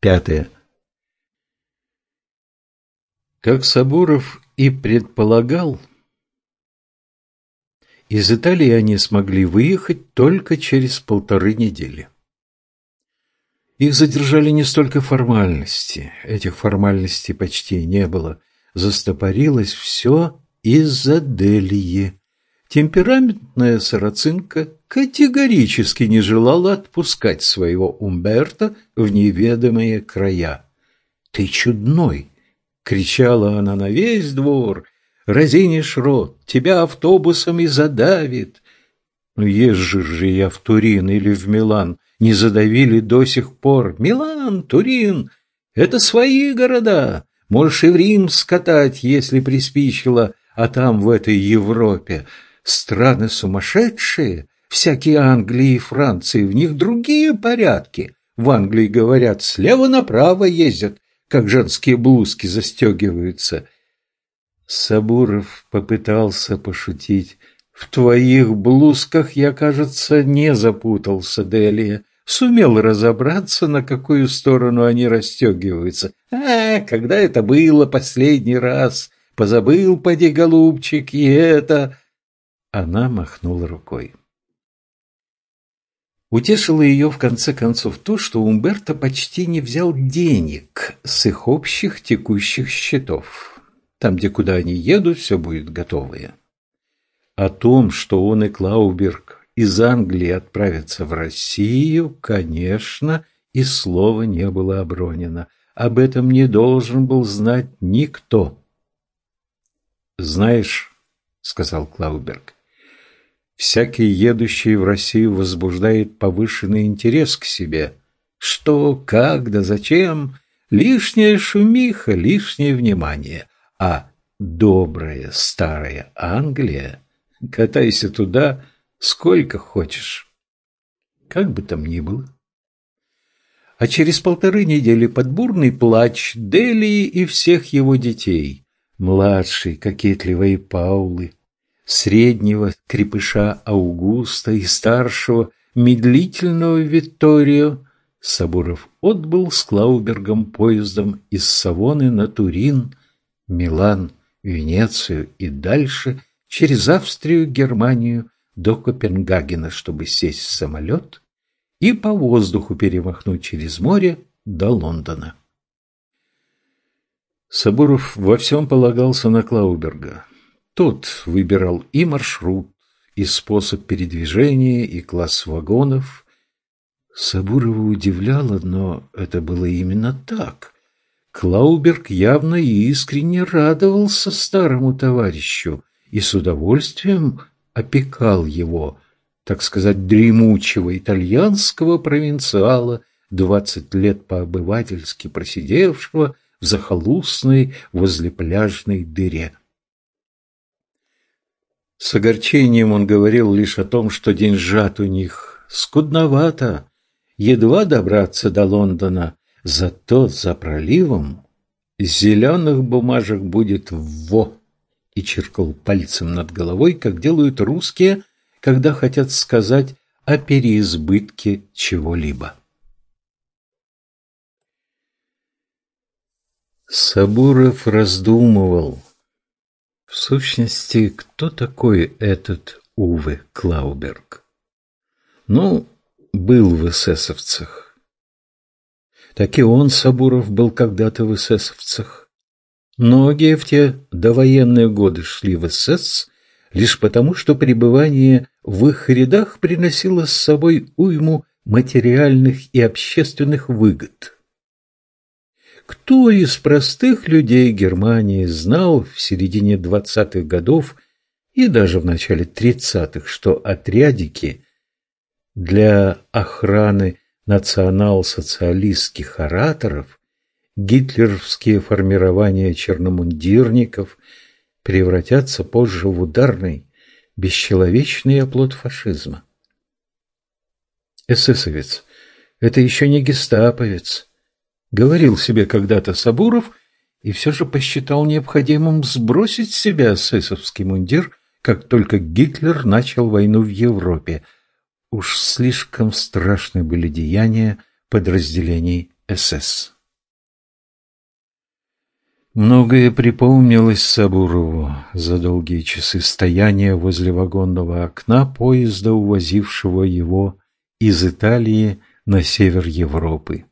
Пятое. Как Сабуров и предполагал, из Италии они смогли выехать только через полторы недели. Их задержали не столько формальности, этих формальностей почти не было, застопорилось все из-за Делии. Темпераментная сарацинка категорически не желала отпускать своего Умберта в неведомые края. «Ты чудной!» — кричала она на весь двор. «Разинишь рот, тебя автобусом и задавит!» «Ну, езжу же я в Турин или в Милан, не задавили до сих пор. Милан, Турин — это свои города, можешь и в Рим скатать, если приспичило, а там, в этой Европе, Страны сумасшедшие, всякие Англии и Франции, в них другие порядки. В Англии, говорят, слева направо ездят, как женские блузки застегиваются. Сабуров попытался пошутить. В твоих блузках я, кажется, не запутался, Делия. Сумел разобраться, на какую сторону они расстегиваются. А, когда это было последний раз? Позабыл, поди, голубчик, и это... Она махнула рукой. Утешило ее в конце концов то, что Умберто почти не взял денег с их общих текущих счетов. Там, где куда они едут, все будет готовое. О том, что он и Клауберг из Англии отправятся в Россию, конечно, и слова не было обронено. Об этом не должен был знать никто. «Знаешь», — сказал Клауберг, Всякий едущий в Россию возбуждает повышенный интерес к себе. Что, как, да зачем? Лишняя шумиха, лишнее внимание. А добрая старая Англия, катайся туда сколько хочешь. Как бы там ни было. А через полторы недели под бурный плач Делии и всех его детей, младшей кокетливой Паулы, среднего крепыша Аугуста и старшего медлительного Витторио, Сабуров отбыл с Клаубергом поездом из Савоны на Турин, Милан, Венецию и дальше через Австрию, Германию до Копенгагена, чтобы сесть в самолет и по воздуху перемахнуть через море до Лондона. Сабуров во всем полагался на Клауберга. Тот выбирал и маршрут, и способ передвижения, и класс вагонов. Сабурова удивляло, но это было именно так. Клауберг явно и искренне радовался старому товарищу и с удовольствием опекал его, так сказать, дремучего итальянского провинциала, двадцать лет по-обывательски просидевшего в захолустной возле пляжной дыре. С огорчением он говорил лишь о том, что деньжат у них. Скудновато, едва добраться до Лондона, зато за проливом зеленых бумажек будет во, и черкал пальцем над головой, как делают русские, когда хотят сказать о переизбытке чего-либо. Сабуров раздумывал, в сущности, кто такой этот Уве Клауберг? Ну, был в эсэсовцах. Так и он, Сабуров, был когда-то в эсэсовцах. Многие в те довоенные годы шли в эсэс лишь потому, что пребывание в их рядах приносило с собой уйму материальных и общественных выгод. Кто из простых людей Германии знал в середине двадцатых годов и даже в начале тридцатых, что отрядики для охраны национал-социалистских ораторов, гитлеровские формирования черномундирников превратятся позже в ударный, бесчеловечный оплот фашизма. Эсэсовец – это еще не гестаповец, Говорил себе когда-то Сабуров и все же посчитал необходимым сбросить с себя эсэсовский мундир, как только Гитлер начал войну в Европе. Уж слишком страшны были деяния подразделений СС. Многое припомнилось Сабурову за долгие часы стояния возле вагонного окна поезда, увозившего его из Италии на север Европы.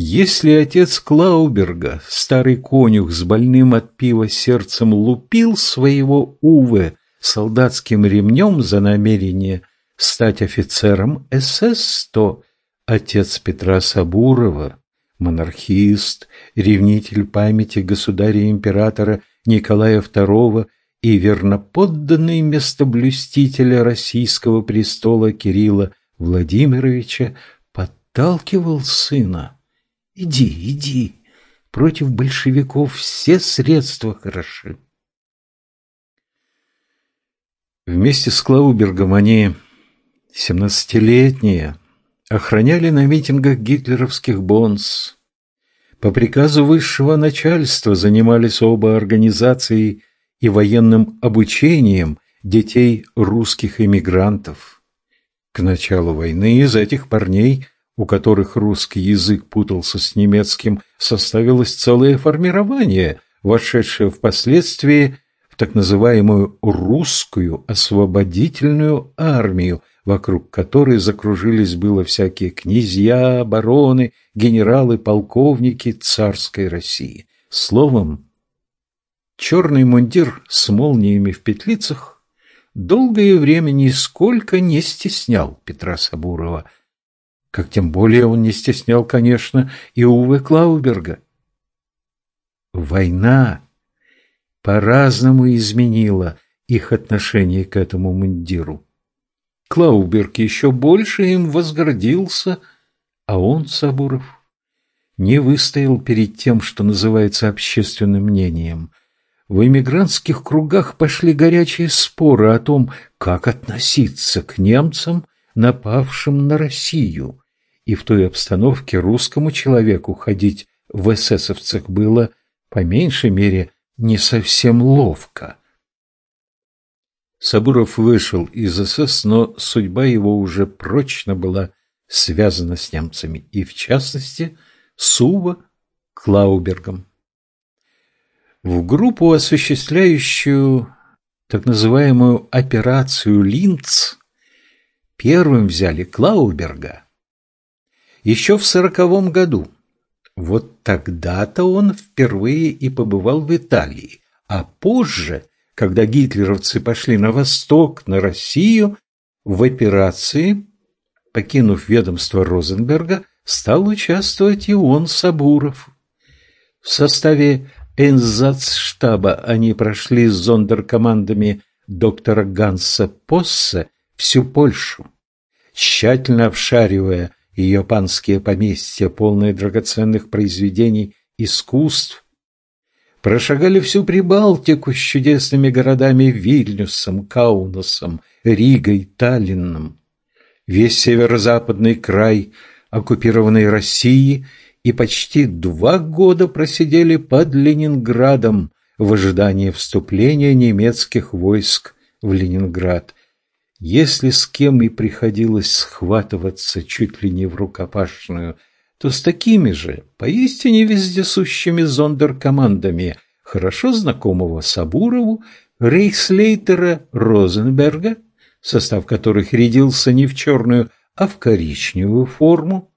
Если отец Клауберга, старый конюх с больным от пива сердцем, лупил своего Уве солдатским ремнем за намерение стать офицером СС, то отец Петра Сабурова, монархист, ревнитель памяти государя-императора Николая II и верноподданный местоблюстителя российского престола Кирилла Владимировича подталкивал сына. «Иди, иди, против большевиков все средства хороши». Вместе с Клаубергом они, семнадцатилетние, охраняли на митингах гитлеровских бонс. По приказу высшего начальства занимались оба организацией и военным обучением детей русских эмигрантов. К началу войны из этих парней, у которых русский язык путался с немецким, составилось целое формирование, вошедшее впоследствии в так называемую «русскую освободительную армию», вокруг которой закружились было всякие князья, бароны, генералы, полковники царской России. Словом, черный мундир с молниями в петлицах долгое время нисколько не стеснял Петра Сабурова, как тем более он не стеснял, конечно, и Уве Клауберга. Война по-разному изменила их отношение к этому мундиру. Клауберг еще больше им возгордился, а он, Сабуров, не выстоял перед тем, что называется общественным мнением. В эмигрантских кругах пошли горячие споры о том, как относиться к немцам, напавшим на Россию. И в той обстановке русскому человеку ходить в эсэсовцах было, по меньшей мере, не совсем ловко. Сабуров вышел из СС, но судьба его уже прочно была связана с немцами, и в частности с Ува Клаубергом. В группу, осуществляющую так называемую операцию «Линц», первым взяли Клауберга. Еще в сороковом году. Вот тогда-то он впервые и побывал в Италии, а позже – когда гитлеровцы пошли на восток, на Россию, в операции, покинув ведомство Розенберга, стал участвовать и он, Сабуров. В составе Энзацштаба они прошли с зондеркомандами доктора Ганса Поссе всю Польшу, тщательно обшаривая ее панские поместья, полные драгоценных произведений искусств, Прошагали всю Прибалтику с чудесными городами Вильнюсом, Каунасом, Ригой, Таллином. Весь северо-западный край оккупированной России и почти два года просидели под Ленинградом в ожидании вступления немецких войск в Ленинград. Если с кем и приходилось схватываться чуть ли не в рукопашную – то с такими же, поистине вездесущими зондеркомандами хорошо знакомого Сабурову, рейхслейтера Розенберга, состав которых рядился не в черную, а в коричневую форму,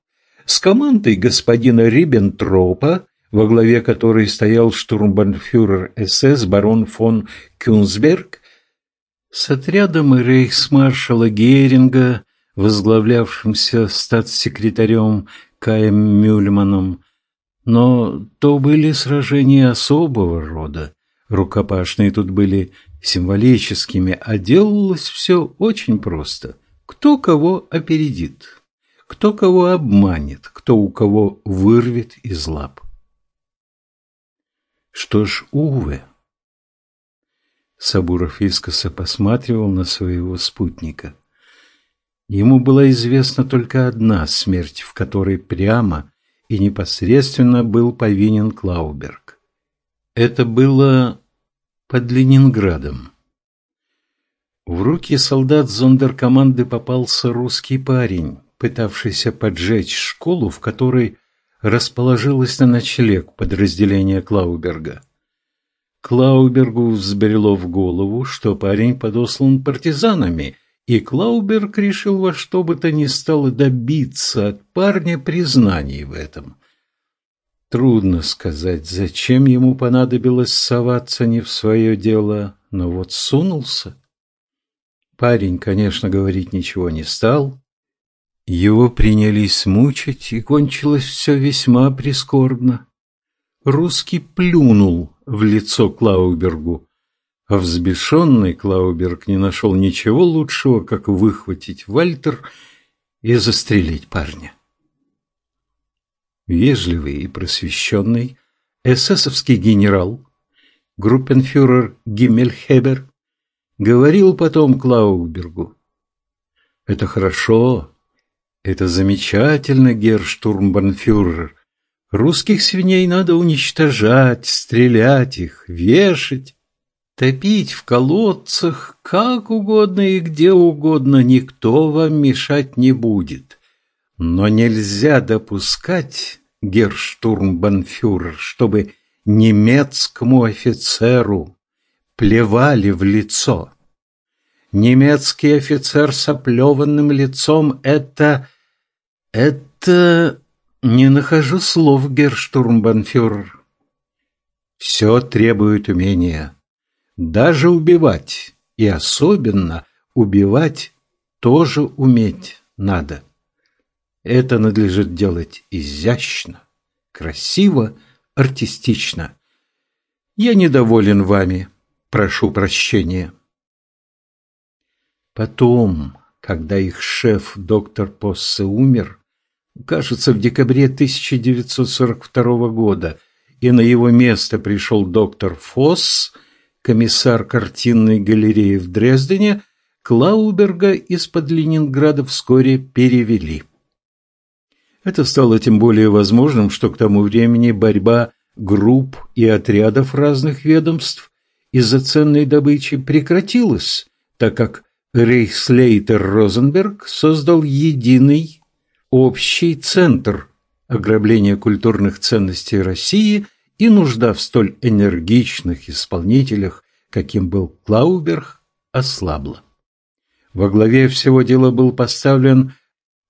с командой господина Риббентропа, во главе которой стоял штурмбанфюрер СС барон фон Кюнсберг, с отрядом рейхсмаршала Геринга, возглавлявшимся статс-секретарем Каем Мюльманом, но то были сражения особого рода. Рукопашные тут были символическими, а делалось все очень просто. Кто кого опередит, кто кого обманет, кто у кого вырвет из лап. Что ж, Уве? Сабуров искоса посматривал на своего спутника. Ему была известна только одна смерть, в которой прямо и непосредственно был повинен Клауберг. Это было под Ленинградом. В руки солдат зондеркоманды попался русский парень, пытавшийся поджечь школу, в которой расположилось на ночлег подразделения Клауберга. Клаубергу взбрело в голову, что парень подослан партизанами, и Клауберг решил во что бы то ни стало добиться от парня признаний в этом. Трудно сказать, зачем ему понадобилось соваться не в свое дело, но вот сунулся. Парень, конечно, говорить ничего не стал. Его принялись мучить, и кончилось все весьма прискорбно. Русский плюнул в лицо Клаубергу, а взбешенный Клауберг не нашел ничего лучшего, как выхватить Вальтер и застрелить парня. Вежливый и просвещенный эсэсовский генерал, группенфюрер Гиммельхебер, говорил потом Клаубергу, «Это хорошо, это замечательно, герштурмбанфюрер, Русских свиней надо уничтожать, стрелять их, вешать, топить в колодцах, как угодно и где угодно, никто вам мешать не будет. Но нельзя допускать, герштурмбанфюрер, чтобы немецкому офицеру плевали в лицо. Немецкий офицер с оплеванным лицом — это... это... Не нахожу слов, герштурмбанфюрер. Все требует умения. Даже убивать, и особенно убивать тоже уметь надо. Это надлежит делать изящно, красиво, артистично. Я недоволен вами, прошу прощения. Потом, когда их шеф, доктор Поссе, умер, кажется, в декабре 1942 года, и на его место пришел доктор Фосс, комиссар картинной галереи в Дрездене, Клауберга из-под Ленинграда вскоре перевели. Это стало тем более возможным, что к тому времени борьба групп и отрядов разных ведомств из-за ценной добычи прекратилась, так как Рейхслейтер Розенберг создал единый общий центр ограбления культурных ценностей России и нужда в столь энергичных исполнителях, каким был Клауберг, ослабла. Во главе всего дела был поставлен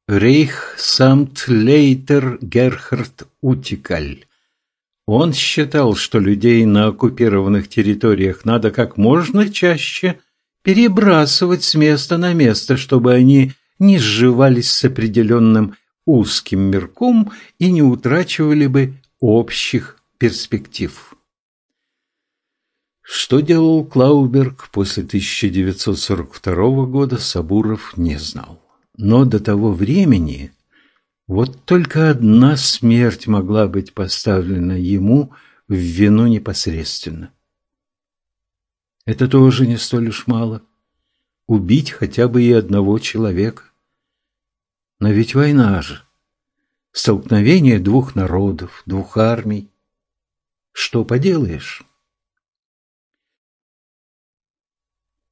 Рейхсамтлейтер Герхард Утикаль. Он считал, что людей на оккупированных территориях надо как можно чаще перебрасывать с места на место, чтобы они не сживались с определенным узким мирком и не утрачивали бы общих перспектив. Что делал Клауберг после 1942 года, Сабуров не знал. Но до того времени вот только одна смерть могла быть поставлена ему в вину непосредственно. Это тоже не столь уж мало. Убить хотя бы и одного человека. Но ведь война же. Столкновение двух народов, двух армий. Что поделаешь?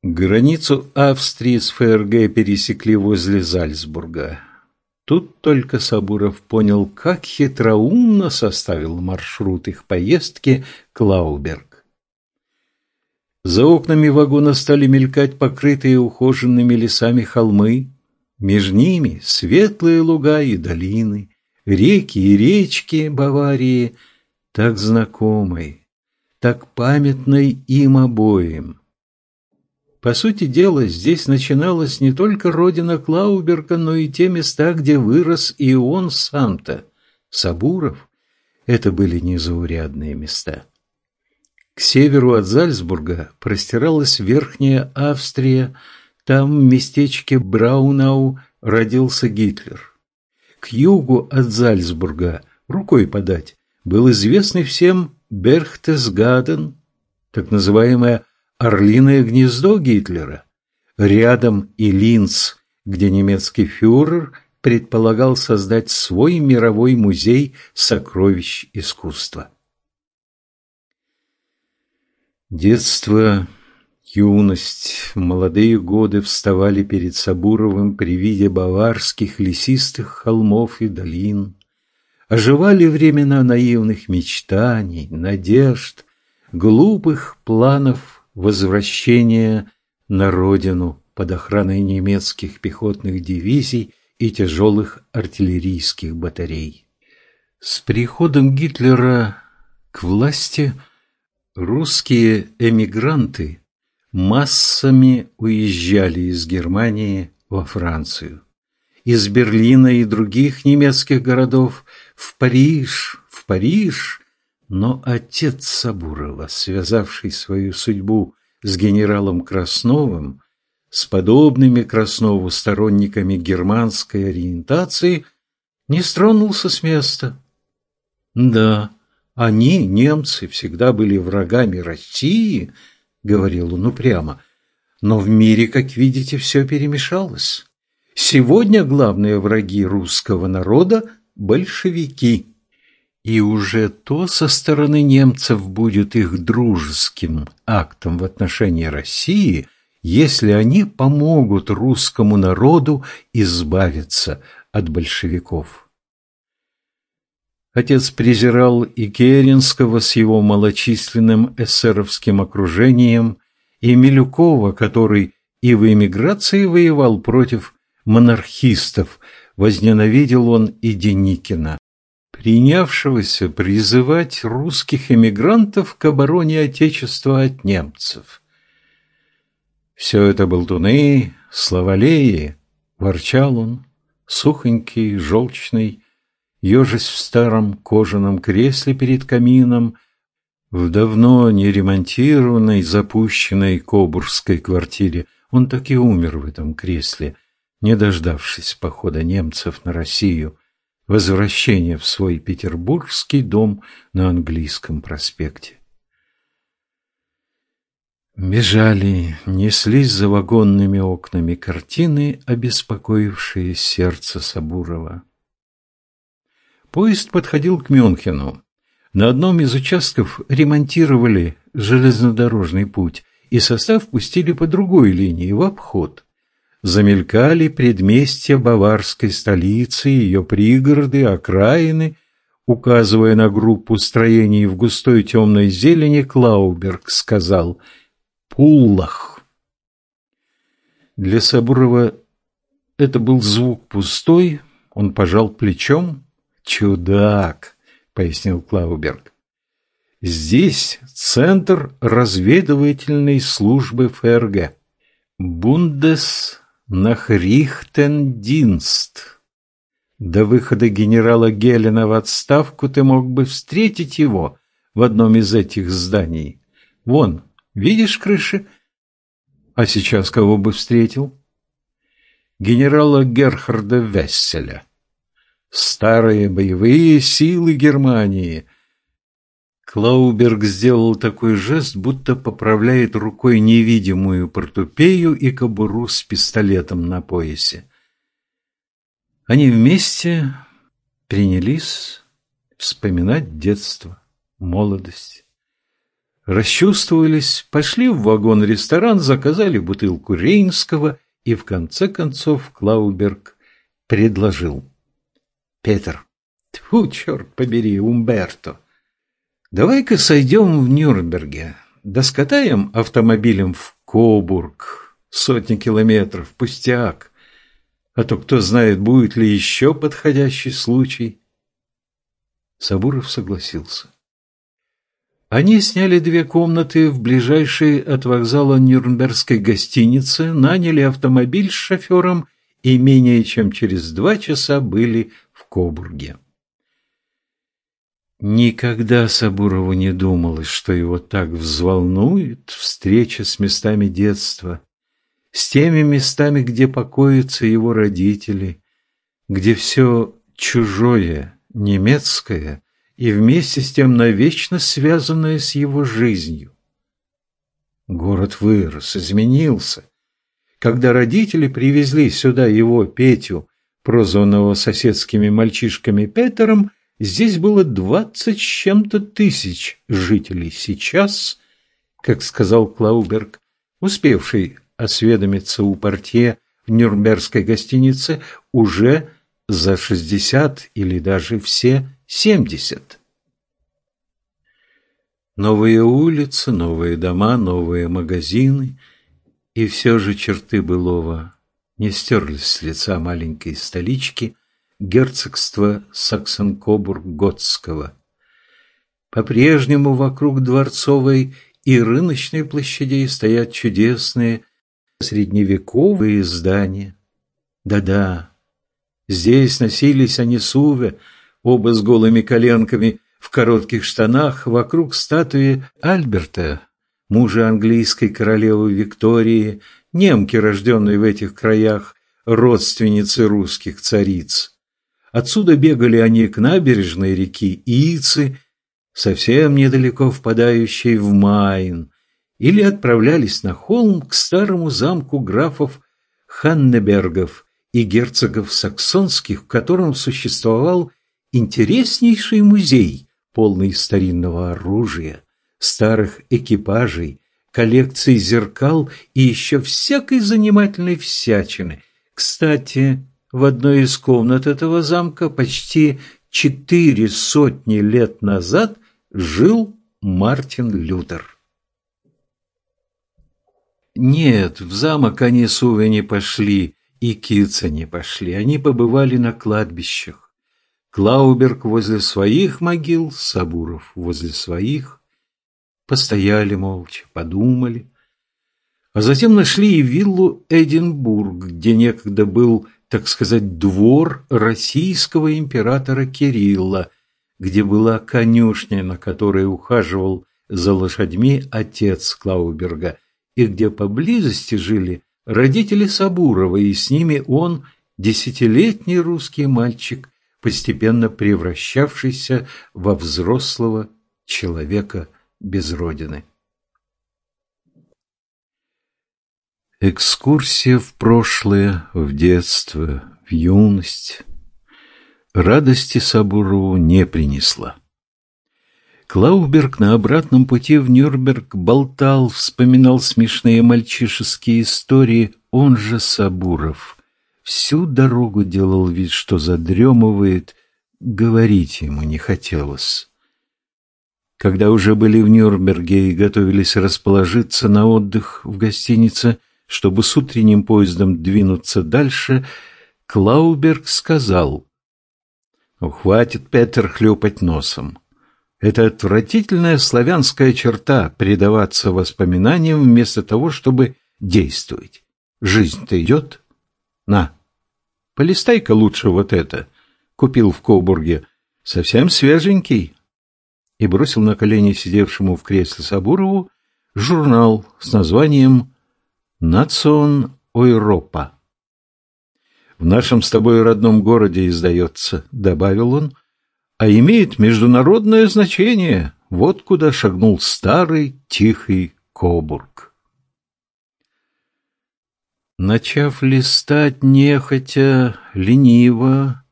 Границу Австрии с ФРГ пересекли возле Зальцбурга. Тут только Сабуров понял, как хитроумно составил маршрут их поездки Клауберг. За окнами вагона стали мелькать покрытые ухоженными лесами холмы, между ними светлые луга и долины, реки и речки Баварии, так знакомой, так памятной им обоим. По сути дела, здесь начиналась не только родина Клауберга, но и те места, где вырос и он сам-то, Сабуров. Это были незаурядные места. К северу от Зальцбурга простиралась Верхняя Австрия, там, в местечке Браунау, родился Гитлер. К югу от Зальцбурга, рукой подать, был известный всем Берхтесгаден, так называемое «орлиное гнездо Гитлера». Рядом и Линц, где немецкий фюрер предполагал создать свой мировой музей сокровищ искусства. Детство Юность, молодые годы вставали перед Сабуровым при виде баварских лесистых холмов и долин, оживали времена наивных мечтаний, надежд, глупых планов возвращения на родину под охраной немецких пехотных дивизий и тяжелых артиллерийских батарей. С приходом Гитлера к власти русские эмигранты массами уезжали из Германии во Францию, из Берлина и других немецких городов в Париж, в Париж, но отец Сабурова, связавший свою судьбу с генералом Красновым, с подобными Краснову сторонниками германской ориентации, не стронулся с места. Да, они, немцы, всегда были врагами России, говорил он упрямо, но в мире, как видите, все перемешалось. Сегодня главные враги русского народа – большевики. И уже то со стороны немцев будет их дружеским актом в отношении России, если они помогут русскому народу избавиться от большевиков. Отец презирал и Керенского с его малочисленным эсеровским окружением, и Милюкова, который и в эмиграции воевал против монархистов, возненавидел он и Деникина принявшегося призывать русских эмигрантов к обороне Отечества от немцев. Все это болтуны, словолеи, ворчал он, сухонький, желчный, ежась в старом кожаном кресле перед камином, в давно не ремонтированной, запущенной кобурской квартире. Он так и умер в этом кресле, не дождавшись похода немцев на Россию – возвращение в свой петербургский дом на английском проспекте. Бежали, неслись за вагонными окнами картины, обеспокоившие сердце Сабурова. Поезд подходил к Мюнхену. На одном из участков ремонтировали железнодорожный путь, и состав пустили по другой линии, в обход замелькали предместья баварской столицы, ее пригороды, окраины, указывая на группу строений в густой темной зелени, Клауберг сказал «Пуллах». Для Сабурова это был звук пустой, он пожал плечом. «Чудак», — пояснил Клауберг. «Здесь центр разведывательной службы ФРГ. Бундес Нахрихтендинст. До выхода генерала Гелена в отставку ты мог бы встретить его в одном из этих зданий. Вон, видишь крыши? А сейчас кого бы встретил? Генерала Герхарда Весселя. Старые боевые силы Германии – Клауберг сделал такой жест, будто поправляет рукой невидимую портупею и кобуру с пистолетом на поясе. Они вместе принялись вспоминать детство, молодость. Расчувствовались, пошли в вагон-ресторан, заказали бутылку рейнского, и в конце концов Клауберг предложил. «Петр, тьфу, черт побери, Умберто!» Давай-ка сойдем в Нюрнберге, да скатаем автомобилем в Кобург, сотни километров, пустяк. А то кто знает, будет ли еще подходящий случай. Сабуров согласился. Они сняли две комнаты в ближайшей от вокзала Нюрнбергской гостинице, наняли автомобиль с шофером и менее чем через два часа были Кобурге. Никогда Сабурову не думалось, что его так взволнует встреча с местами детства, с теми местами, где покоятся его родители, где все чужое, немецкое и вместе с тем навечно связанное с его жизнью. Город вырос, изменился. Когда родители привезли сюда его Петю, прозванного соседскими мальчишками Петером, Здесь было двадцать с чем-то тысяч жителей. Сейчас, как сказал Клауберг, успевший осведомиться у портье в Нюрнбергской гостинице, уже за шестьдесят или даже все семьдесят. Новые улицы, новые дома, новые магазины, и все же черты былого не стерлись с лица маленькой столички герцогства Саксон-Кобург-Готского. По-прежнему вокруг дворцовой и рыночной площадей стоят чудесные средневековые здания. Да-да, здесь носились они с Уве, оба с голыми коленками в коротких штанах, вокруг статуи Альберта, мужа английской королевы Виктории, немки, рожденной в этих краях, родственницы русских цариц. Отсюда бегали они к набережной реки Ицы, совсем недалеко впадающей в Майн, или отправлялись на холм к старому замку графов Ханнебергов и герцогов саксонских, в котором существовал интереснейший музей, полный старинного оружия, старых экипажей, коллекций зеркал и еще всякой занимательной всячины. Кстати, в одной из комнат этого замка почти четыре сотни лет назад жил Мартин Лютер. Нет, в замок они с Уве не пошли, и Кица не пошли. Они побывали на кладбищах. Клауберг возле своих могил, Сабуров возле своих. Постояли молча, подумали. А затем нашли и виллу Эдинбург, где некогда был, так сказать, двор российского императора Кирилла, где была конюшня, на которой ухаживал за лошадьми отец Клауберга, и где поблизости жили родители Сабурова, и с ними он, десятилетний русский мальчик, постепенно превращавшийся во взрослого человека без родины. Экскурсия в прошлое, в детство, в юность радости Сабурову не принесла. Клауберг на обратном пути в Нюрнберг болтал, вспоминал смешные мальчишеские истории, он же Сабуров. Всю дорогу делал вид, что задремывает, говорить ему не хотелось. Когда уже были в Нюрнберге и готовились расположиться на отдых в гостинице, чтобы с утренним поездом двинуться дальше, Клауберг сказал, «Хватит, Петер, хлюпать носом. Это отвратительная славянская черта – предаваться воспоминаниям вместо того, чтобы действовать. Жизнь-то идет. На, полистай-ка лучше вот это. Купил в Кобурге. Совсем свеженький. И бросил на колени сидевшему в кресле Сабурову журнал с названием «Национ Ойропа». «В нашем с тобой родном городе издается», — добавил он, а имеет международное значение. Вот куда шагнул старый тихий Кобург. Начав листать нехотя, лениво,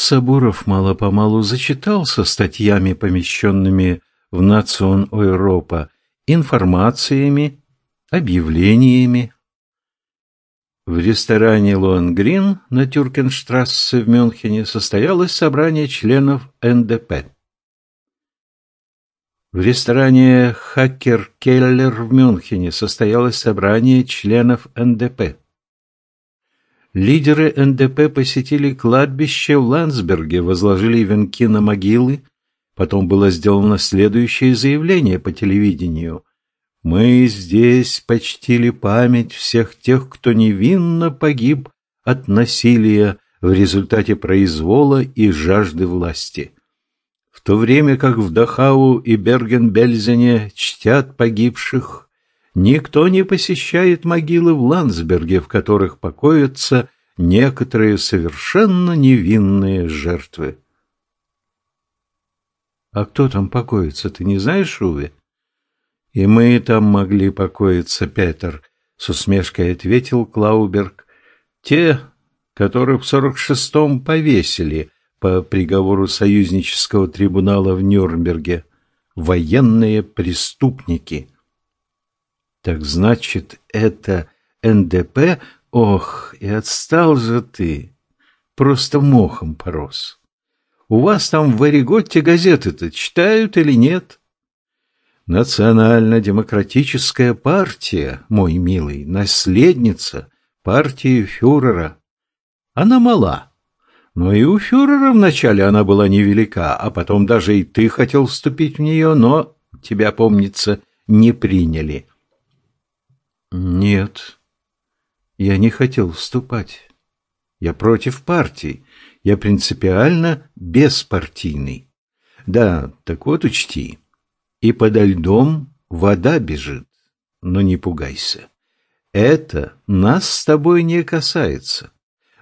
Сабуров мало-помалу зачитался статьями, помещенными в «Национ Европа», информациями, объявлениями, в ресторане «Лонгрин» на Тюркенштрассе в Мюнхене состоялось собрание членов НДП. В ресторане «Хакер Келлер» в Мюнхене состоялось собрание членов НДП. Лидеры НДП посетили кладбище в Ландсберге, возложили венки на могилы. Потом было сделано следующее заявление по телевидению. Мы здесь почтили память всех тех, кто невинно погиб от насилия в результате произвола и жажды власти. В то время как в Дахау и Берген-Бельзене чтят погибших, никто не посещает могилы в Ландсберге, в которых покоятся некоторые совершенно невинные жертвы. А кто там покоится, ты не знаешь, Уве? «И мы там могли покоиться, Петер», — с усмешкой ответил Клауберг. «Те, которых в сорок шестом повесили по приговору союзнического трибунала в Нюрнберге. Военные преступники». «Так значит, это НДП? Ох, и отстал же ты! Просто мохом порос». У вас там в Ореготте газеты-то читают или нет? Национально-демократическая партия, мой милый, наследница партии фюрера. Она мала. Но и у фюрера вначале она была невелика, а потом даже и ты хотел вступить в нее, но тебя, помнится, не приняли. Нет, я не хотел вступать. Я против партии. Я принципиально беспартийный. Да, так вот учти. И подо льдом вода бежит. Но не пугайся. Это нас с тобой не касается.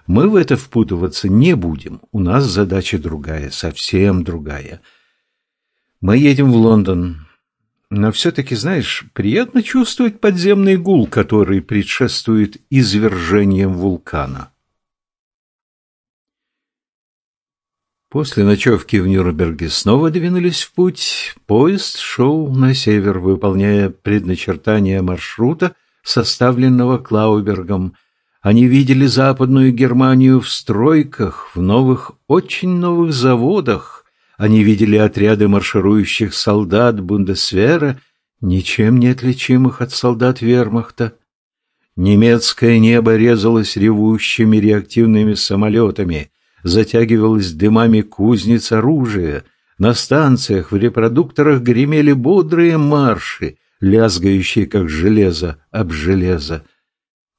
Мы в это впутываться не будем. У нас задача другая, совсем другая. Мы едем в Лондон. Но все-таки, знаешь, приятно чувствовать подземный гул, который предшествует извержениям вулкана. После ночевки в Нюрнберге снова двинулись в путь. Поезд шел на север, выполняя предначертания маршрута, составленного Клаубергом. Они видели Западную Германию в стройках, в новых, очень новых заводах. Они видели отряды марширующих солдат Бундесвера, ничем не отличимых от солдат вермахта. Немецкое небо резалось ревущими реактивными самолетами — затягивалась дымами кузнец оружия, на станциях в репродукторах гремели бодрые марши, лязгающие, как железо об железо.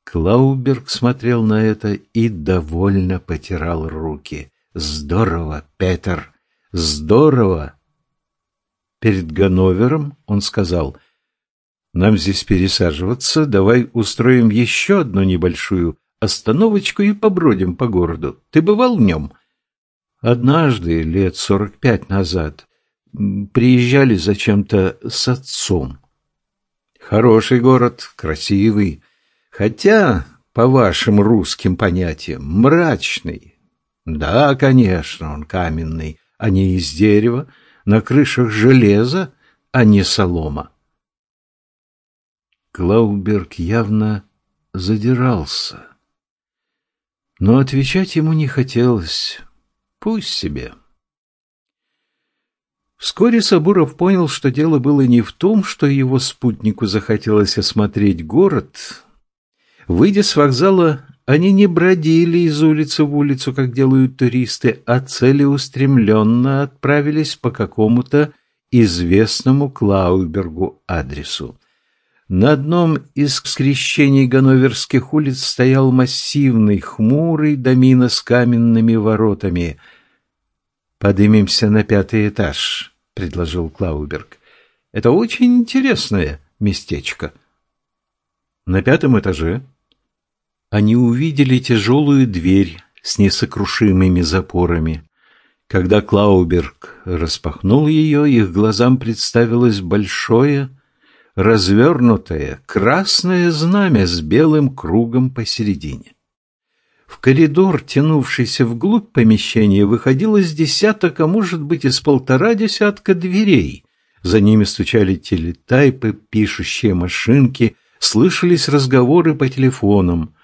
Клауберг смотрел на это и довольно потирал руки. «Здорово, Петер, здорово!» Перед Ганновером он сказал, «Нам здесь пересаживаться, давай устроим еще одну небольшую остановочку и побродим по городу. Ты бывал в нем? Однажды, лет сорок пять назад, приезжали зачем-то с отцом. Хороший город, красивый, хотя, по вашим русским понятиям, мрачный. Да, конечно, он каменный, а не из дерева, на крышах железа, а не солома. Клауберг явно задирался но отвечать ему не хотелось. Пусть себе. Вскоре Сабуров понял, что дело было не в том, что его спутнику захотелось осмотреть город. Выйдя с вокзала, они не бродили из улицы в улицу, как делают туристы, а целеустремленно отправились по какому-то известному Клаубергу адресу. На одном из скрещений ганноверских улиц стоял массивный, хмурый домина с каменными воротами. «Подымемся на пятый этаж», — предложил Клауберг. «Это очень интересное местечко». На пятом этаже они увидели тяжелую дверь с несокрушимыми запорами. Когда Клауберг распахнул ее, их глазам представилось большое, развернутое красное знамя с белым кругом посередине. В коридор, тянувшийся вглубь помещения, выходило с десяток, а может быть из полтора десятка дверей. За ними стучали телетайпы, пишущие машинки, слышались разговоры по телефонам.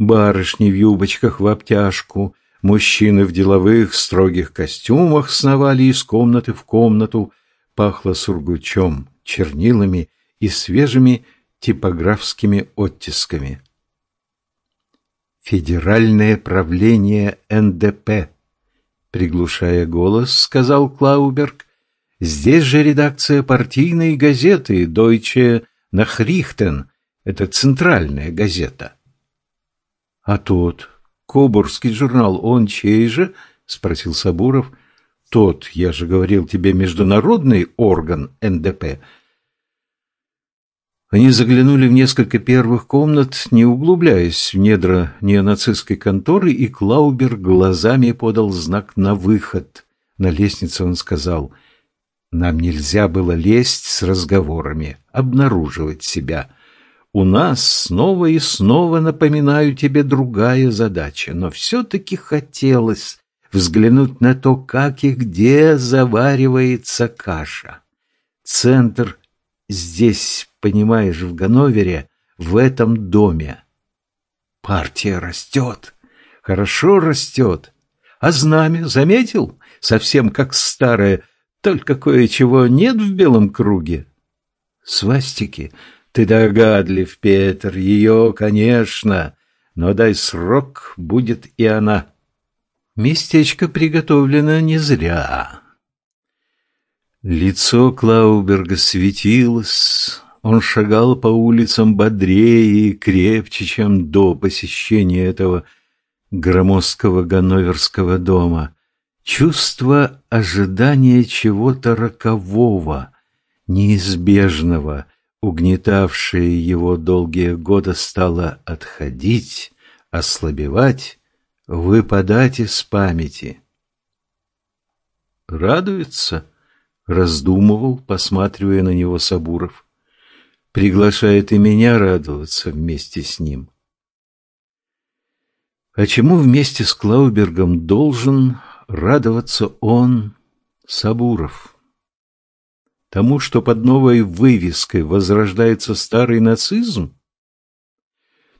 Барышни в юбочках в обтяжку, мужчины в деловых строгих костюмах сновали из комнаты в комнату, пахло сургучом, чернилами и свежими типографскими оттисками. «Федеральное правление НДП», — приглушая голос, сказал Клауберг. «Здесь же редакция партийной газеты «Дойче Нахрихтен». Это центральная газета». «А тот, Кобурский журнал, он чей же?» — спросил Сабуров. «Тот, я же говорил тебе, международный орган НДП». Они заглянули в несколько первых комнат, не углубляясь в недра неонацистской конторы, и Клаубер глазами подал знак на выход. На лестнице он сказал, «Нам нельзя было лезть с разговорами, обнаруживать себя. У нас снова и снова, напоминаю тебе, другая задача, но все-таки хотелось взглянуть на то, как и где заваривается каша. Центр здесь понимаешь, в Ганновере, в этом доме. Партия растет, хорошо растет. А знамя, заметил? совсем как старая, только кое-чего нет в белом круге. Свастики, ты догадлив, Петр, ее, конечно, но дай срок, будет и она. Местечко приготовлено не зря. Лицо Клауберга светилось, он шагал по улицам бодрее и крепче, чем до посещения этого громоздкого ганноверского дома. Чувство ожидания чего-то рокового, неизбежного, угнетавшее его долгие годы, стало отходить, ослабевать, выпадать из памяти. «Радуется?» — раздумывал, посматривая на него Сабуров. «Приглашает и меня радоваться вместе с ним». А чему вместе с Клаубергом должен радоваться он, Сабуров? Тому, что под новой вывеской возрождается старый нацизм?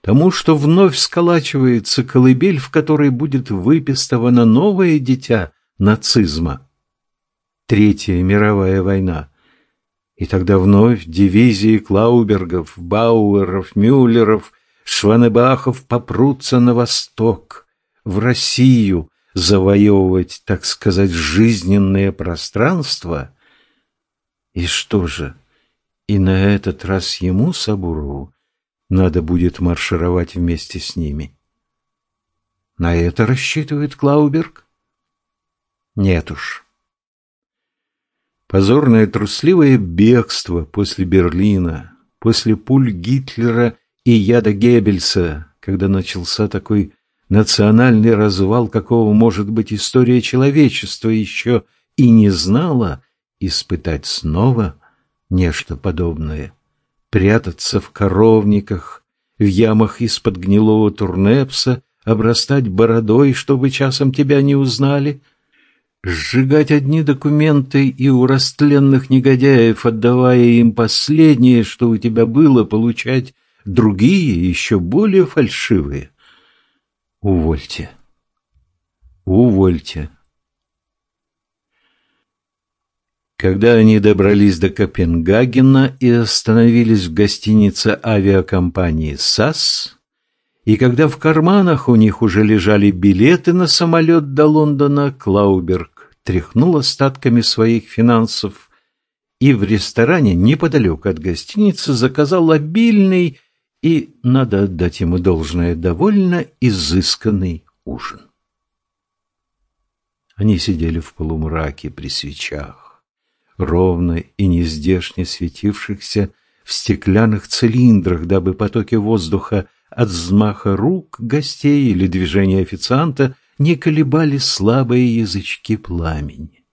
Тому, что вновь сколачивается колыбель, в которой будет выпистовано новое дитя нацизма? Третья мировая война. И тогда вновь дивизии Клаубергов, Бауэров, Мюллеров – Шванебахов попрутся на восток, в Россию, завоевывать, так сказать, жизненное пространство. И что же, и на этот раз ему, Сабурову, надо будет маршировать вместе с ними? На это рассчитывает Клауберг? Нет уж. Позорное трусливое бегство после Берлина, после пуль Гитлера и яда Геббельса, когда начался такой национальный развал, какого, может быть, история человечества еще и не знала, испытать снова нечто подобное, прятаться в коровниках, в ямах из-под гнилого турнепса, обрастать бородой, чтобы часом тебя не узнали, сжигать одни документы и у растленных негодяев, отдавая им последнее, что у тебя было, получать другие еще более фальшивые. Увольте. Увольте. Когда они добрались до Копенгагена и остановились в гостинице авиакомпании САС, и когда в карманах у них уже лежали билеты на самолет до Лондона, Клауберг тряхнул остатками своих финансов и в ресторане неподалеку от гостиницы заказал обильный и, надо отдать ему должное, довольно изысканный ужин. Они сидели в полумраке при свечах, ровно и нездешне светившихся в стеклянных цилиндрах, дабы потоки воздуха от взмаха рук гостей или движения официанта не колебали слабые язычки пламени.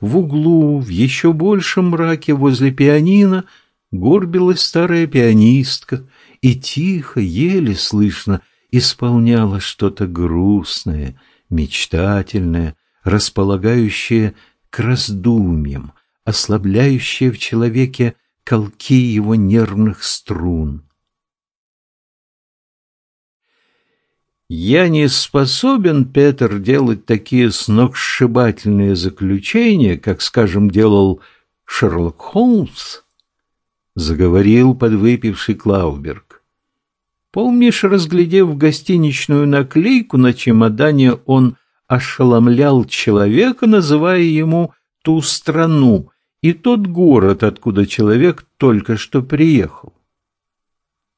В углу, в еще большем мраке возле пианино, горбилась старая пианистка и тихо, еле слышно, исполняла что-то грустное, мечтательное, располагающее к раздумьям, ослабляющее в человеке колки его нервных струн. Я не способен, Петр, делать такие сногсшибательные заключения, как, скажем, делал Шерлок Холмс, заговорил подвыпивший Клауберг. Помнишь, разглядев гостиничную наклейку на чемодане, он ошеломлял человека, называя ему ту страну и тот город, откуда человек только что приехал.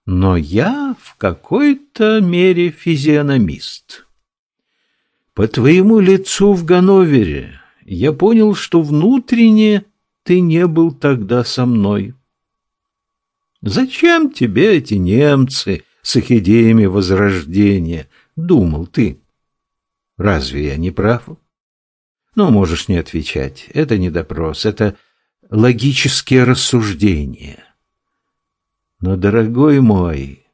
Но я в какой-то мере физиономист. По твоему лицу в Ганновере я понял, что внутренне ты не был тогда со мной. Зачем тебе эти немцы с их идеями возрождения? Думал ты. Разве я не прав? Ну, можешь не отвечать. Это не допрос, это логические рассуждения. Но, дорогой мой,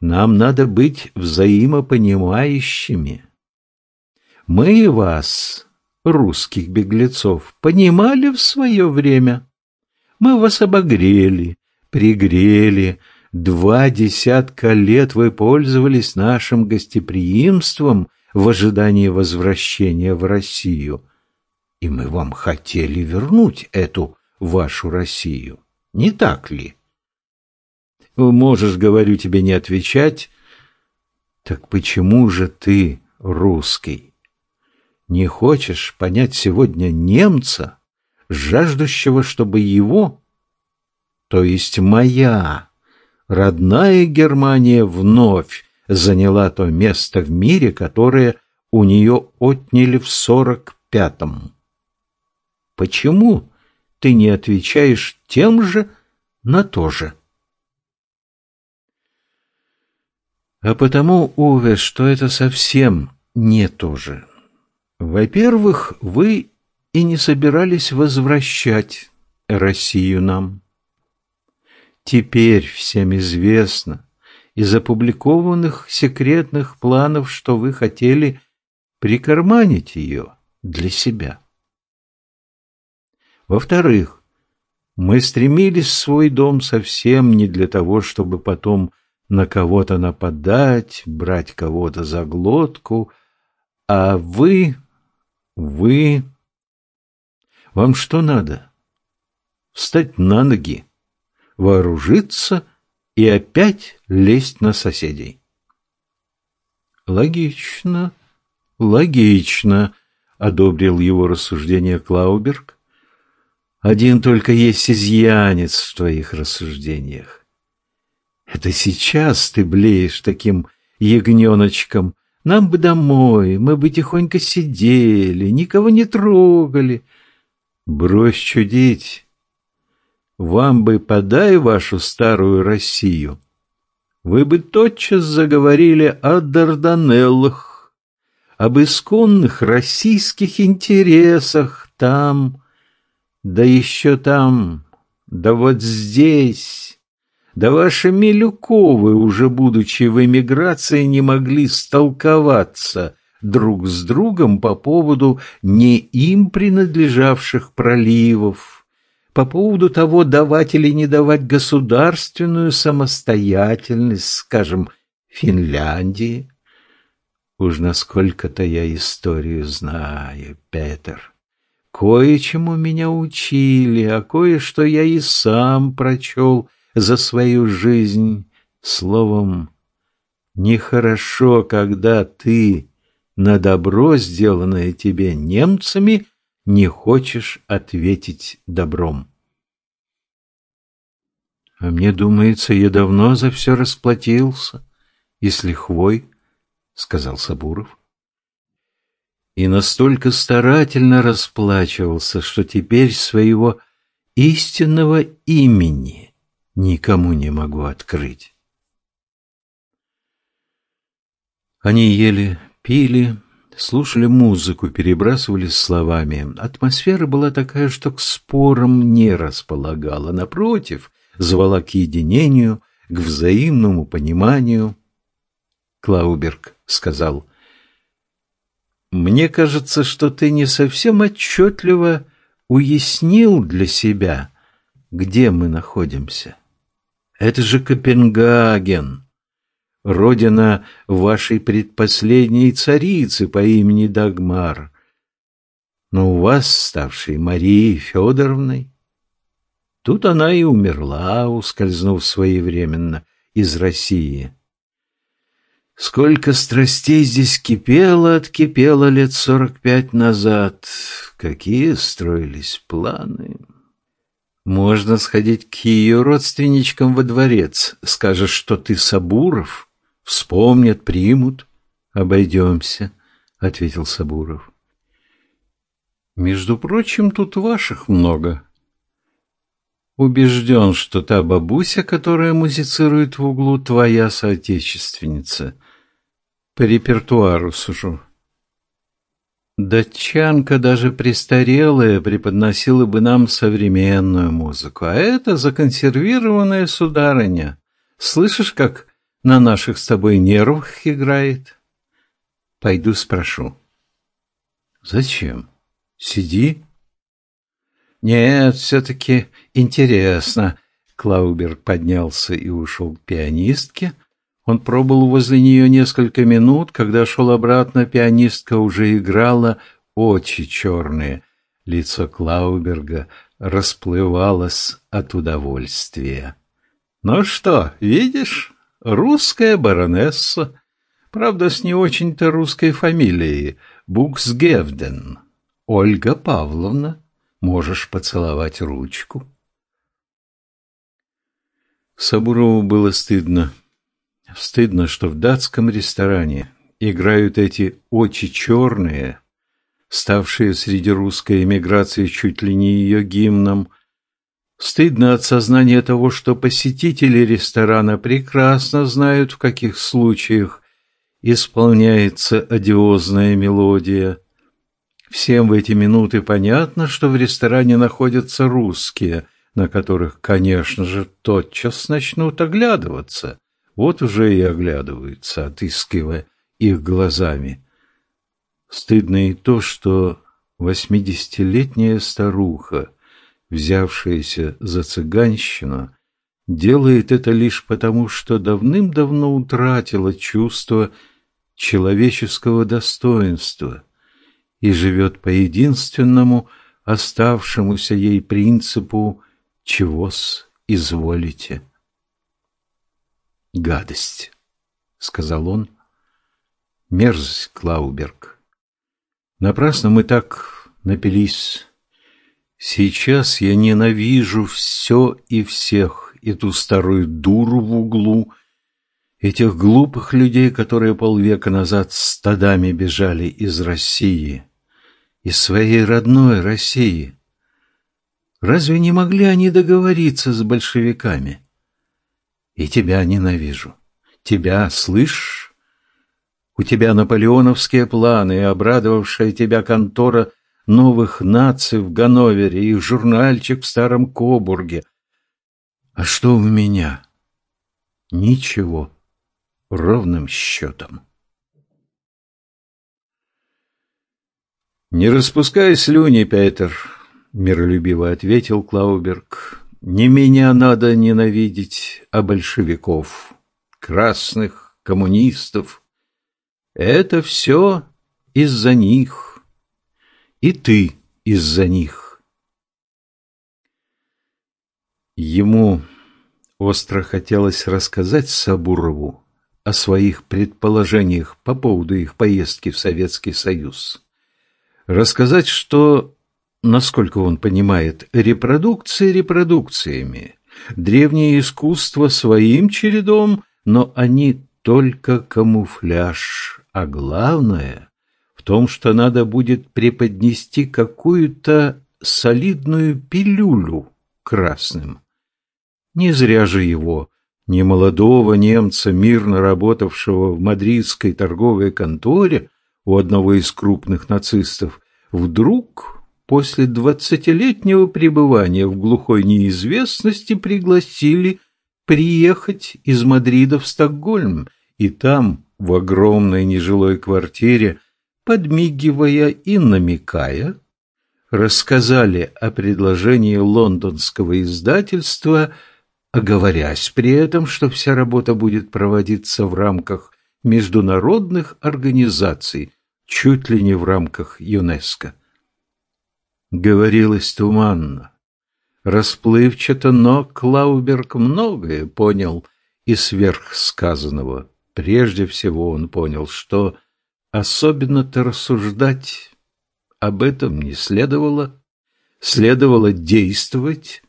нам надо быть взаимопонимающими. Мы вас, русских беглецов, понимали в свое время. Мы вас обогрели, пригрели. Два десятка лет вы пользовались нашим гостеприимством, в ожидании возвращения в Россию. И мы вам хотели вернуть эту вашу Россию, не так ли? Можешь, говорю тебе, не отвечать. Так почему же ты русский? Не хочешь понять сегодня немца, жаждущего, чтобы его, то есть моя, родная Германия вновь заняла то место в мире, которое у нее отняли в сорок пятом. Почему ты не отвечаешь тем же на то же? А потому, Уве, что это совсем не то же. Во-первых, вы и не собирались возвращать Россию нам. Теперь всем известно из опубликованных секретных планов, что вы хотели прикарманить ее для себя. Во-вторых, мы стремились в свой дом совсем не для того, чтобы потом на кого-то нападать, брать кого-то за глотку, а вы, вы... Вам что надо? Встать на ноги, вооружиться и опять лезть на соседей. Логично, логично, одобрил его рассуждение Клауберг. Один только есть изъянец в твоих рассуждениях. Это сейчас ты блеешь таким ягненочком. Нам бы домой, мы бы тихонько сидели, никого не трогали. Брось чудить. Вам бы подай вашу старую Россию. Вы бы тотчас заговорили о Дарданеллах, об исконных российских интересах там, да еще там, да вот здесь. Да ваши Милюковы, уже будучи в эмиграции, не могли столковаться друг с другом по поводу не им принадлежавших проливов, по поводу того, давать или не давать государственную самостоятельность, скажем, Финляндии. Уж насколько-то я историю знаю, Петр. Кое-чему меня учили, а кое-что я и сам прочел — за свою жизнь. Словом, нехорошо, когда ты на добро, сделанное тебе немцами, не хочешь ответить добром. А мне думается, я давно за все расплатился, и с лихвой, — сказал Сабуров. И настолько старательно расплачивался, что теперь своего истинного имени никому не могу открыть. Они ели, пили, слушали музыку, перебрасывались словами. Атмосфера была такая, что к спорам не располагала. Напротив, звала к единению, к взаимному пониманию. Клауберг сказал, «Мне кажется, что ты не совсем отчетливо уяснил для себя, где мы находимся. Это же Копенгаген, родина вашей предпоследней царицы по имени Дагмар, но у вас, ставшей Марией Федоровной, тут она и умерла, ускользнув своевременно из России. Сколько страстей здесь кипело, откипело лет сорок пять назад. Какие строились планы. Можно сходить к ее родственничкам во дворец. Скажешь, что ты Сабуров. Вспомнят, примут. Обойдемся, — ответил Сабуров. Между прочим, тут ваших много. Убежден, что та бабуся, которая музицирует в углу, твоя соотечественница. По репертуару сужу. Датчанка, даже престарелая, преподносила бы нам современную музыку, а это законсервированная сударыня. Слышишь, как на наших с тобой нервах играет? Пойду спрошу. Зачем? Сиди. Нет, все-таки интересно. Клауберг поднялся и ушел к пианистке. Он пробыл возле нее несколько минут, когда шел обратно, пианистка уже играла очи черные. Лицо Клауберга расплывалось от удовольствия. «Ну что, видишь, русская баронесса, правда, с не очень-то русской фамилией, Буксгевден. Ольга Павловна, можешь поцеловать ручку». Сабурову было стыдно. Стыдно, что в датском ресторане играют эти очи черные, ставшие среди русской эмиграции чуть ли не ее гимном. Стыдно от сознания того, что посетители ресторана прекрасно знают, в каких случаях исполняется одиозная мелодия. Всем в эти минуты понятно, что в ресторане находятся русские, на которых, конечно же, тотчас начнут оглядываться. Вот уже и оглядываются, отыскивая их глазами. Стыдно и то, что восьмидесятилетняя старуха, взявшаяся за цыганщину, делает это лишь потому, что давным-давно утратила чувство человеческого достоинства и живет по единственному оставшемуся ей принципу «чего-с изволите». «Гадость», — сказал он, — «мерзость, Клауберг». Напрасно мы так напились. Сейчас я ненавижу все и всех, эту старую дуру в углу, этих глупых людей, которые полвека назад стадами бежали из России, из своей родной России. Разве не могли они договориться с большевиками? И тебя ненавижу. Тебя, слышишь? У тебя наполеоновские планы и обрадовавшая тебя контора новых наций в Ганновере и журнальчик в Старом Кобурге. А что у меня? Ничего. Ровным счетом. «Не распускай слюни, Петер», — миролюбиво ответил Клауберг. «Не меня надо ненавидеть, а большевиков, красных, коммунистов, это все из-за них. И ты из-за них. Ему остро хотелось рассказать Сабурову о своих предположениях по поводу их поездки в Советский Союз. Рассказать, что, насколько он понимает, репродукции репродукциями, древнее искусство своим чередом, но они только камуфляж а главное в том, что надо будет преподнести какую-то солидную пилюлю красным. Не зря же его, немолодого немца, мирно работавшего в мадридской торговой конторе у одного из крупных нацистов, вдруг после двадцатилетнего пребывания в глухой неизвестности пригласили приехать из Мадрида в Стокгольм и там в огромной нежилой квартире, подмигивая и намекая, рассказали о предложении лондонского издательства, оговорясь при этом, что вся работа будет проводиться в рамках международных организаций, чуть ли не в рамках ЮНЕСКО. Говорилось туманно, расплывчато, но Клауберг многое понял из сверхсказанного. Прежде всего он понял, что особенно-то рассуждать об этом не следовало, следовало действовать,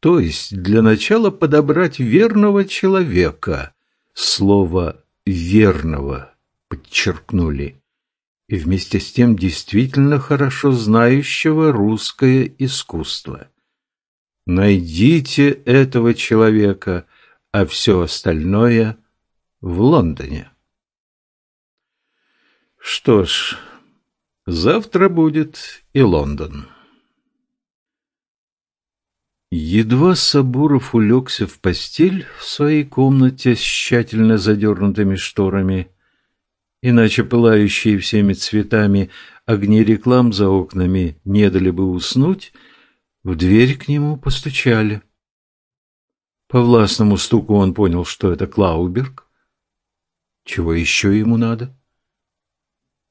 то есть для начала подобрать верного человека. Слово «верного» подчеркнули, и вместе с тем действительно хорошо знающего русское искусство. Найдите этого человека, а все остальное – в Лондоне. Что ж, завтра будет и Лондон. Едва Сабуров улегся в постель в своей комнате с тщательно задернутыми шторами, иначе пылающие всеми цветами огни реклам за окнами не дали бы уснуть, в дверь к нему постучали. По властному стуку он понял, что это Клауберг Чего еще ему надо?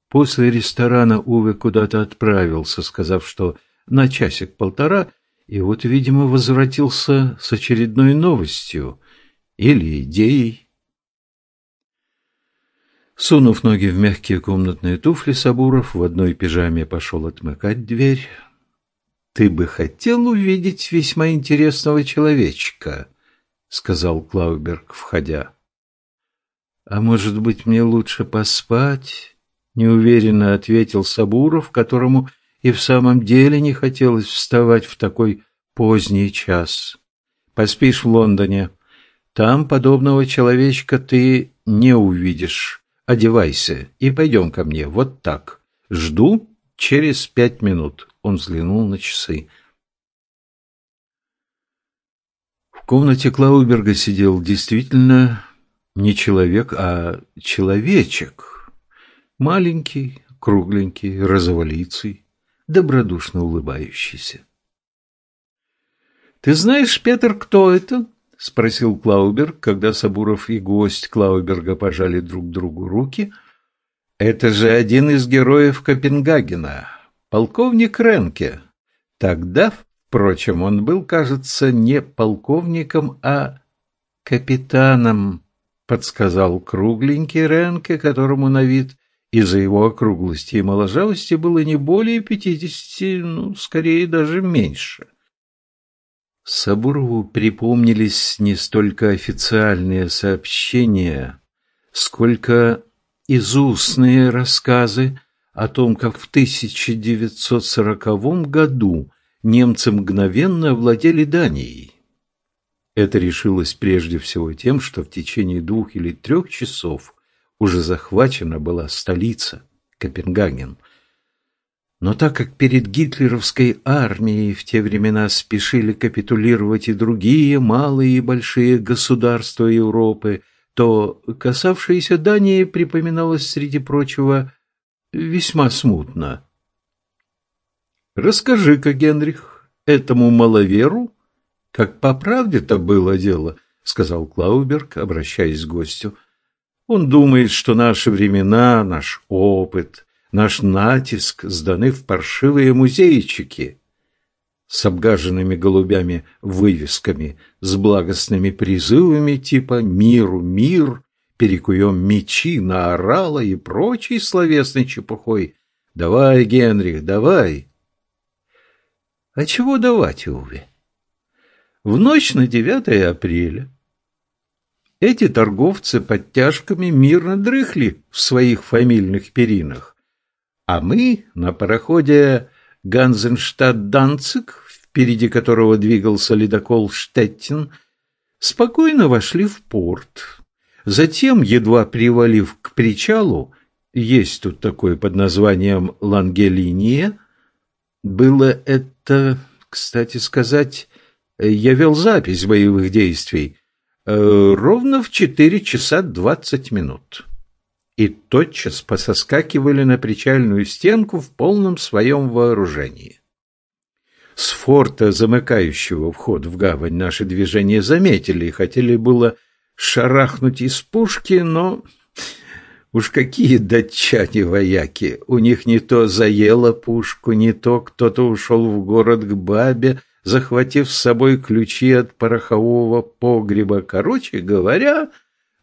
После ресторана Уве куда-то отправился, сказав, что на часик-полтора, и вот, видимо, возвратился с очередной новостью или идеей. Сунув ноги в мягкие комнатные туфли, Сабуров в одной пижаме пошел отмыкать дверь. «Ты бы хотел увидеть весьма интересного человечка», — сказал Клауберг, входя. «А может быть, мне лучше поспать?» — неуверенно ответил Сабуров, которому и в самом деле не хотелось вставать в такой поздний час. «Поспишь в Лондоне. Там подобного человечка ты не увидишь. Одевайся и пойдем ко мне, вот так. Жду через пять минут». Он взглянул на часы. В комнате Клауберга сидел действительно не человек, а человечек. Маленький, кругленький, розоволицый, добродушно улыбающийся. «Ты знаешь, Петр, кто это?» — спросил Клауберг, когда Сабуров и гость Клауберга пожали друг другу руки. «Это же один из героев Копенгагена, полковник Ренке. Тогда, впрочем, он был, кажется, не полковником, а капитаном» подсказал кругленький Ренке, которому на вид из-за его округлости и моложавости было не более пятидесяти, ну, скорее даже меньше. Сабурову припомнились не столько официальные сообщения, сколько изустные рассказы о том, как в 1940 году немцы мгновенно овладели Данией. Это решилось прежде всего тем, что в течение двух или трех часов уже захвачена была столица, Копенгаген. Но так как перед гитлеровской армией в те времена спешили капитулировать и другие малые и большие государства Европы, то касавшееся Дании припоминалось, среди прочего, весьма смутно. «Расскажи-ка, Генрих, этому маловеру как по правде-то было дело, сказал Клауберг, обращаясь к гостю. Он думает, что наши времена, наш опыт, наш натиск сданы в паршивые музейчики с обгаженными голубями вывесками, с благостными призывами типа «Миру, мир», «Перекуем мечи на орала» и прочей словесной чепухой. «Давай, Генрих, давай!» «А чего давать, Уве?» В ночь на 9 апреля эти торговцы подтяжками мирно дрыхли в своих фамильных перинах, а мы на пароходе Ганзенштадт-Данцик, впереди которого двигался ледокол «Штеттин», спокойно вошли в порт. Затем, едва привалив к причалу, есть тут такое под названием Лангелиния, было это, кстати сказать, я вел запись боевых действий ровно в четыре часа двадцать минут. И тотчас пососкакивали на причальную стенку в полном своем вооружении. С форта, замыкающего вход в гавань, наши движения заметили и хотели было шарахнуть из пушки, но уж какие датчане-вояки! У них не то заело пушку, не то кто-то ушел в город к бабе, захватив с собой ключи от порохового погреба. Короче говоря,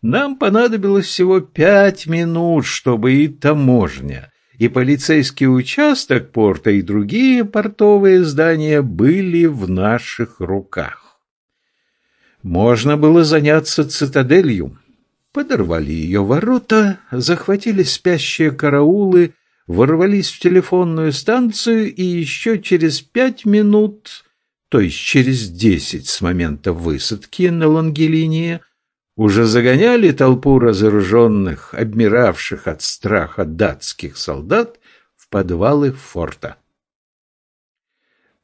нам понадобилось всего пять минут, чтобы и таможня, и полицейский участок порта, и другие портовые здания были в наших руках. Можно было заняться цитаделью. Подорвали ее ворота, захватили спящие караулы, ворвались в телефонную станцию и еще через пять минут то есть через десять с момента высадки на Лангелинии, уже загоняли толпу разоруженных, обмиравших от страха датских солдат в подвалы форта.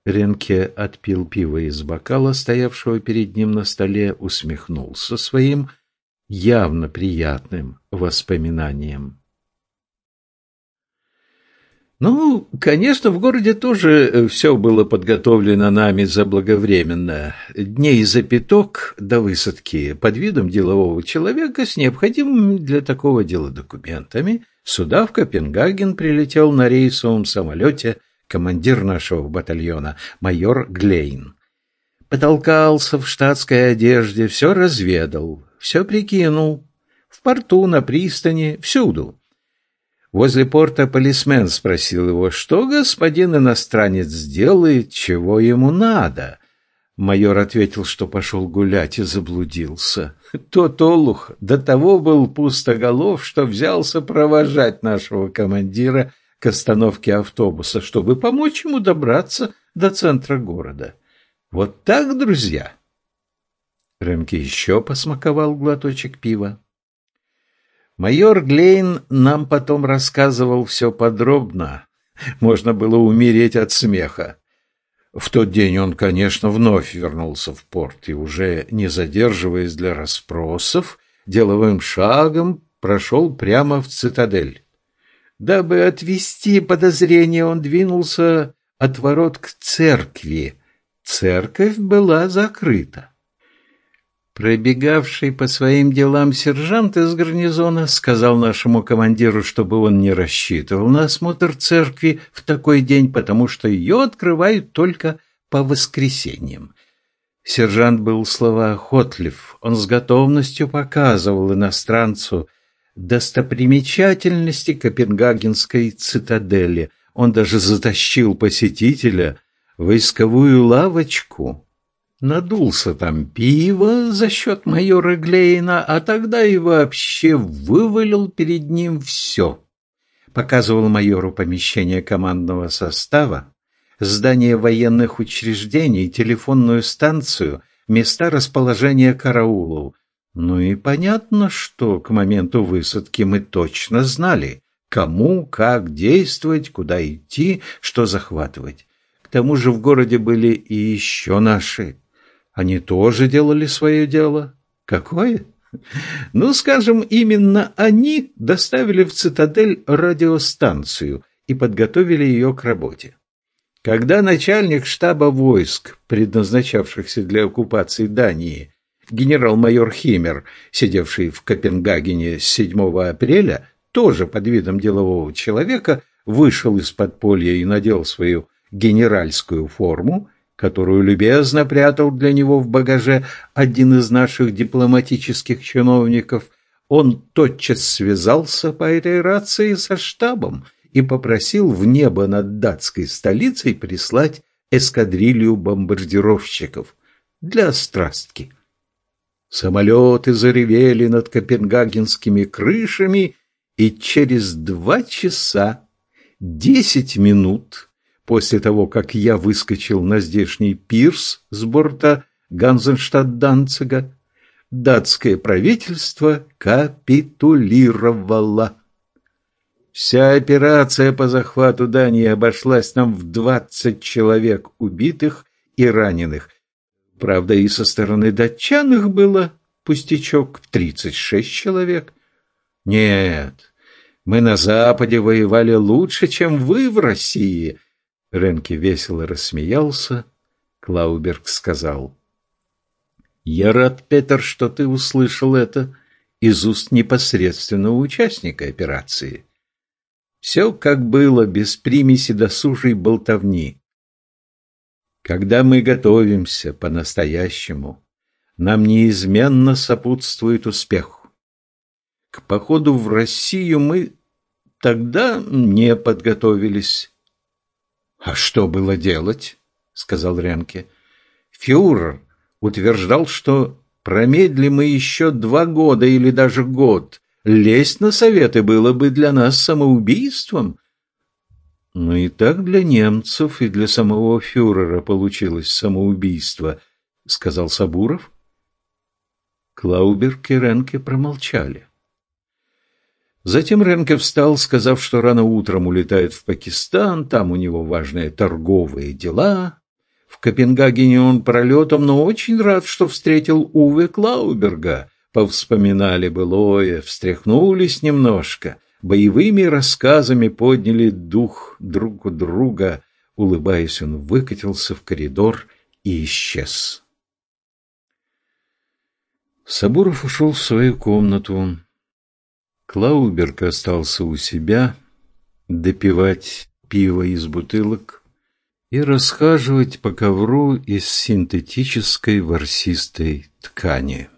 Ренке отпил пиво из бокала, стоявшего перед ним на столе, усмехнулся своим явно приятным воспоминанием. Ну, конечно, в городе тоже э, все было подготовлено нами заблаговременно. Дней за пяток до высадки под видом делового человека с необходимыми для такого дела документами сюда, в Копенгаген, прилетел на рейсовом самолете командир нашего батальона, майор Глейн. Потолкался в штатской одежде, все разведал, все прикинул. В порту, на пристани, всюду. Возле порта полисмен спросил его, что господин иностранец делает, чего ему надо. Майор ответил, что пошел гулять и заблудился. Тот олух до того был пустоголов, что взялся провожать нашего командира к остановке автобуса, чтобы помочь ему добраться до центра города. Вот так, друзья. Ремки еще посмаковал глоточек пива. Майор Глейн нам потом рассказывал все подробно. Можно было умереть от смеха. В тот день он, конечно, вновь вернулся в порт и, уже не задерживаясь для расспросов, деловым шагом прошел прямо в цитадель. Дабы отвести подозрение, он двинулся от ворот к церкви. Церковь была закрыта. Пробегавший по своим делам сержант из гарнизона сказал нашему командиру, чтобы он не рассчитывал на осмотр церкви в такой день, потому что ее открывают только по воскресеньям. Сержант был словоохотлив, он с готовностью показывал иностранцу достопримечательности Копенгагенской цитадели. Он даже затащил посетителя в войсковую лавочку, Надулся там пиво за счет майора Глейна, а тогда и вообще вывалил перед ним все. Показывал майору помещение командного состава, здание военных учреждений, телефонную станцию, места расположения караулов. Ну и понятно, что к моменту высадки мы точно знали, кому, как действовать, куда идти, что захватывать. К тому же в городе были и еще наши они тоже делали свое дело. Какое? Ну, скажем, именно они доставили в цитадель радиостанцию и подготовили ее к работе. Когда начальник штаба войск, предназначавшихся для оккупации Дании, генерал-майор Химмер, сидевший в Копенгагене с 7 апреля, тоже под видом делового человека, вышел из подполья и надел свою генеральскую форму, которую любезно прятал для него в багаже один из наших дипломатических чиновников, он тотчас связался по этой рации со штабом и попросил в небо над датской столицей прислать эскадрилью бомбардировщиков для страстки. Самолеты заревели над копенгагенскими крышами, и через два часа десять минут после того, как я выскочил на здешний пирс с борта Ганзенштадт-Данцига, датское правительство капитулировало. Вся операция по захвату Дании обошлась нам в двадцать человек убитых и раненых. Правда, и со стороны датчан их было пустячок тридцать шесть человек. Нет, мы на Западе воевали лучше, чем вы в России — Ренке весело рассмеялся. Клауберг сказал. «Я рад, Петер, что ты услышал это из уст непосредственного участника операции. Все как было, без примеси досужей болтовни. Когда мы готовимся по-настоящему, нам неизменно сопутствует успех. К походу в Россию мы тогда не подготовились, «А что было делать?» — сказал Ренке. «Фюрер утверждал, что промедли мы еще два года или даже год. Лезть на советы было бы для нас самоубийством». «Ну и так для немцев и для самого фюрера получилось самоубийство», — сказал Сабуров. Клауберг и Ренке промолчали. Затем Ренке встал, сказав, что рано утром улетает в Пакистан, там у него важные торговые дела. В Копенгагене он пролетом, но очень рад, что встретил Уве Клауберга. Повспоминали былое, встряхнулись немножко. боевыми рассказами подняли дух друг у друга. Улыбаясь, он выкатился в коридор и исчез. Сабуров ушел в свою комнату. Клауберг остался у себя допивать пиво из бутылок и расхаживать по ковру из синтетической ворсистой ткани.